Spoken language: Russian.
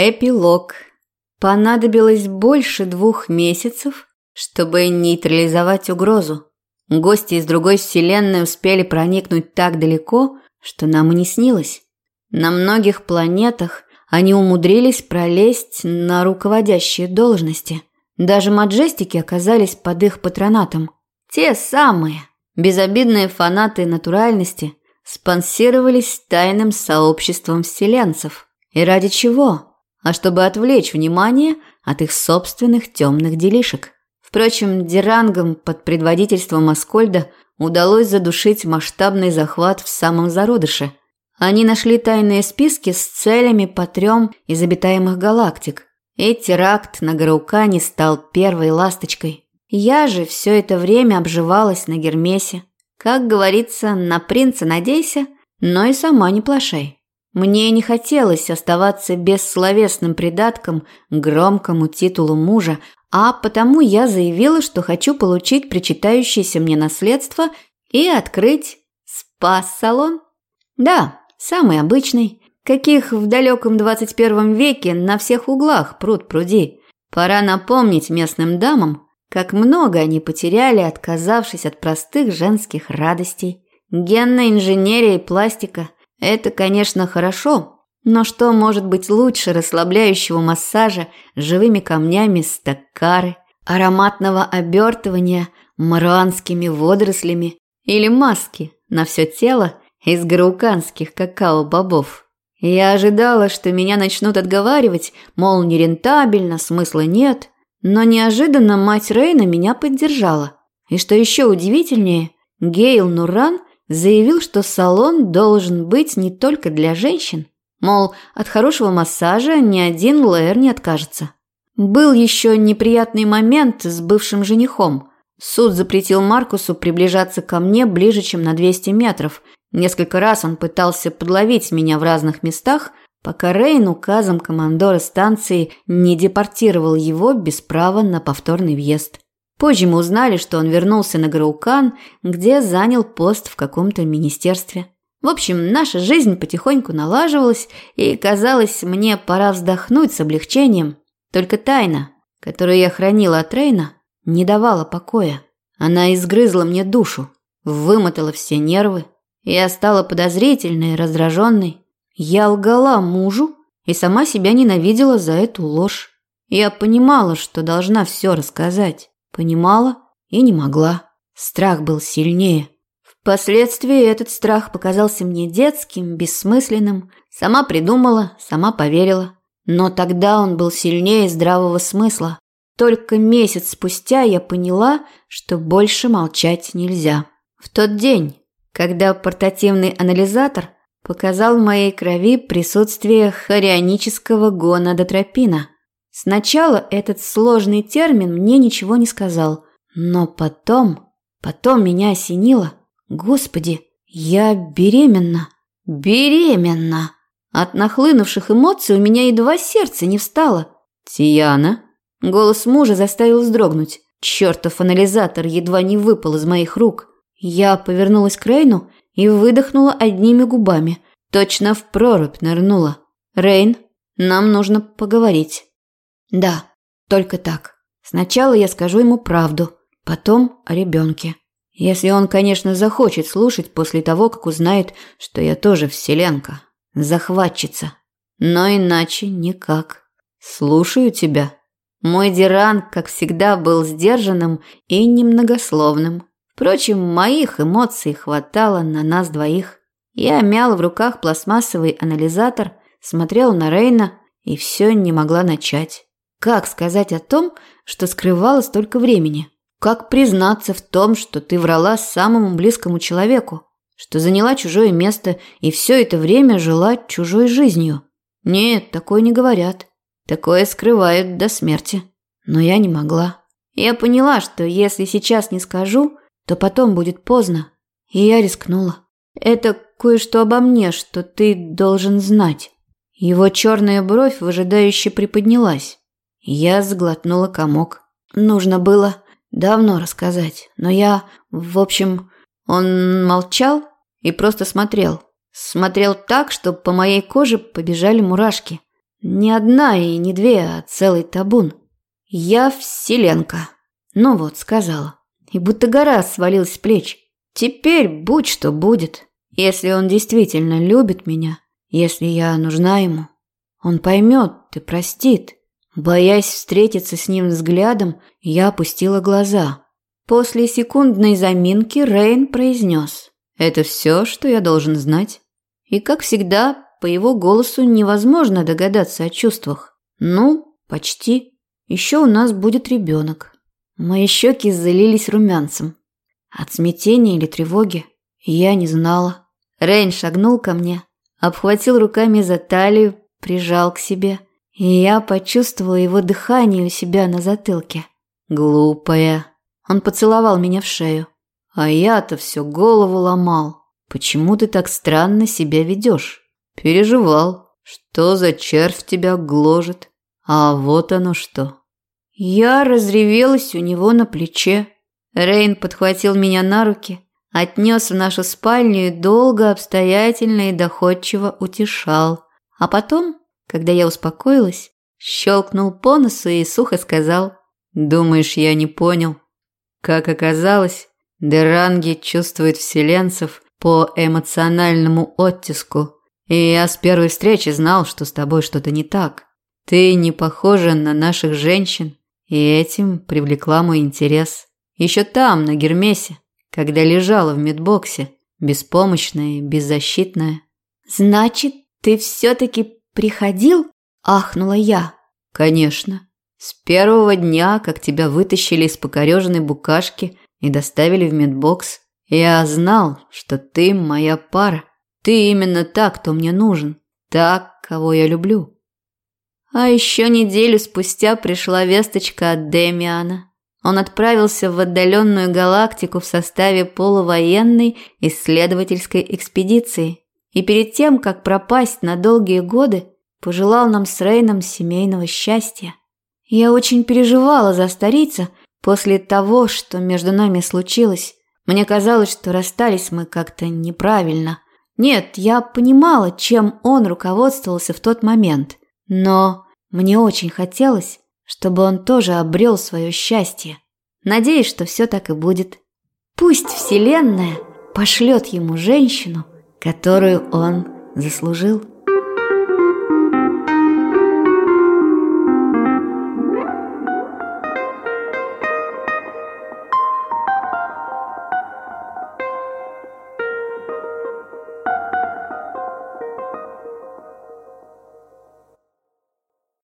Эпилог. Понадобилось больше двух месяцев, чтобы нейтрализовать угрозу. Гости из другой вселенной успели проникнуть так далеко, что нам и не снилось. На многих планетах они умудрились пролезть на руководящие должности. Даже маджестики оказались под их патронатом. Те самые безобидные фанаты натуральности спонсировались тайным сообществом вселенцев. И ради чего? А чтобы отвлечь внимание от их собственных темных делишек. Впрочем, дирангам под предводительством Аскольда удалось задушить масштабный захват в самом зародыше. Они нашли тайные списки с целями по трем из обитаемых галактик. И теракт на Гараукане стал первой ласточкой. Я же все это время обживалась на Гермесе. Как говорится, на принца надейся, но и сама не плашай. Мне не хотелось оставаться бессловесным придатком громкому титулу мужа, а потому я заявила, что хочу получить причитающееся мне наследство и открыть спа-салон. Да, самый обычный, каких в далеком 21 веке на всех углах пруд пруди. Пора напомнить местным дамам, как много они потеряли, отказавшись от простых женских радостей. Генная инженерия и пластика – это, конечно, хорошо, но что может быть лучше расслабляющего массажа живыми камнями стаккары, ароматного обертывания маруанскими водорослями или маски на все тело из гарауканских какао-бобов? Я ожидала, что меня начнут отговаривать, мол, нерентабельно, смысла нет, но неожиданно мать Рейна меня поддержала. И что еще удивительнее, Гейл Нуран заявил, что салон должен быть не только для женщин. Мол, от хорошего массажа ни один лэр не откажется. Был еще неприятный момент с бывшим женихом. Суд запретил Маркусу приближаться ко мне ближе, чем на 200 метров. Несколько раз он пытался подловить меня в разных местах, пока Рейн указом командора станции не депортировал его без права на повторный въезд. Позже мы узнали, что он вернулся на Граукан, где занял пост в каком-то министерстве. В общем, наша жизнь потихоньку налаживалась, и казалось, мне пора вздохнуть с облегчением. Только тайна, которую я хранила от Рейна, не давала покоя. Она изгрызла мне душу, вымотала все нервы. Я стала подозрительной и раздраженной. Я лгала мужу и сама себя ненавидела за эту ложь. Я понимала, что должна все рассказать. Понимала и не могла. Страх был сильнее. Впоследствии этот страх показался мне детским, бессмысленным. Сама придумала, сама поверила. Но тогда он был сильнее здравого смысла. Только месяц спустя я поняла, что больше молчать нельзя. В тот день, когда портативный анализатор показал в моей крови присутствие хорионического гонадотропина – Сначала этот сложный термин мне ничего не сказал, но потом, потом меня осенило. Господи, я беременна. Беременна. От нахлынувших эмоций у меня едва сердце не встало. «Тияна?» Голос мужа заставил вздрогнуть. Чертов анализатор едва не выпал из моих рук. Я повернулась к Рейну и выдохнула одними губами. Точно в прорубь нырнула. «Рейн, нам нужно поговорить». Да, только так. Сначала я скажу ему правду, потом о ребенке. Если он, конечно, захочет слушать после того, как узнает, что я тоже вселенка, захватчица. Но иначе никак. Слушаю тебя. Мой Диран, как всегда, был сдержанным и немногословным. Впрочем, моих эмоций хватало на нас двоих. Я мял в руках пластмассовый анализатор, смотрел на Рейна и все не могла начать. Как сказать о том, что скрывала столько времени? Как признаться в том, что ты врала самому близкому человеку? Что заняла чужое место и все это время жила чужой жизнью? Нет, такое не говорят. Такое скрывают до смерти. Но я не могла. Я поняла, что если сейчас не скажу, то потом будет поздно. И я рискнула. Это кое-что обо мне, что ты должен знать. Его черная бровь выжидающе приподнялась. Я сглотнула комок. Нужно было давно рассказать, но я, в общем, он молчал и просто смотрел. Смотрел так, что по моей коже побежали мурашки. Не одна и не две, а целый табун. Я вселенка. Ну вот, сказала. И будто гора свалилась с плеч. Теперь будь что будет. Если он действительно любит меня, если я нужна ему, он поймет и простит. Боясь встретиться с ним взглядом, я опустила глаза. После секундной заминки Рейн произнес. «Это все, что я должен знать?» И, как всегда, по его голосу невозможно догадаться о чувствах. «Ну, почти. Еще у нас будет ребенок». Мои щеки залились румянцем. От смятения или тревоги я не знала. Рейн шагнул ко мне, обхватил руками за талию, прижал к себе, и я почувствовала его дыхание у себя на затылке. Глупая. Он поцеловал меня в шею. А я-то все голову ломал. Почему ты так странно себя ведешь? Переживал. Что за червь тебя гложет? А вот оно что. Я разревелась у него на плече. Рейн подхватил меня на руки, отнес в нашу спальню и долго, обстоятельно и доходчиво утешал. А потом, когда я успокоилась, щелкнул по носу и сухо сказал «Думаешь, я не понял?» Как оказалось, Деранги чувствует вселенцев по эмоциональному оттиску, и я с первой встречи знал, что с тобой что-то не так. Ты не похожа на наших женщин, и этим привлекла мой интерес. Еще там, на Гермесе, когда лежала в медбоксе, беспомощная и беззащитная. «Значит, ты все-таки приходил?» – ахнула я. «Конечно. С первого дня, как тебя вытащили из покореженной букашки и доставили в медбокс, я знал, что ты моя пара. Ты именно так, кто мне нужен. Так, кого я люблю». А еще неделю спустя пришла весточка от Демиана. Он отправился в отдаленную галактику в составе полувоенной исследовательской экспедиции. И перед тем, как пропасть на долгие годы, пожелал нам с Рейном семейного счастья. Я очень переживала за старица после того, что между нами случилось. Мне казалось, что расстались мы как-то неправильно. Нет, я понимала, чем он руководствовался в тот момент. Но мне очень хотелось, чтобы он тоже обрел свое счастье. Надеюсь, что все так и будет. Пусть Вселенная пошлет ему женщину, которую он заслужил.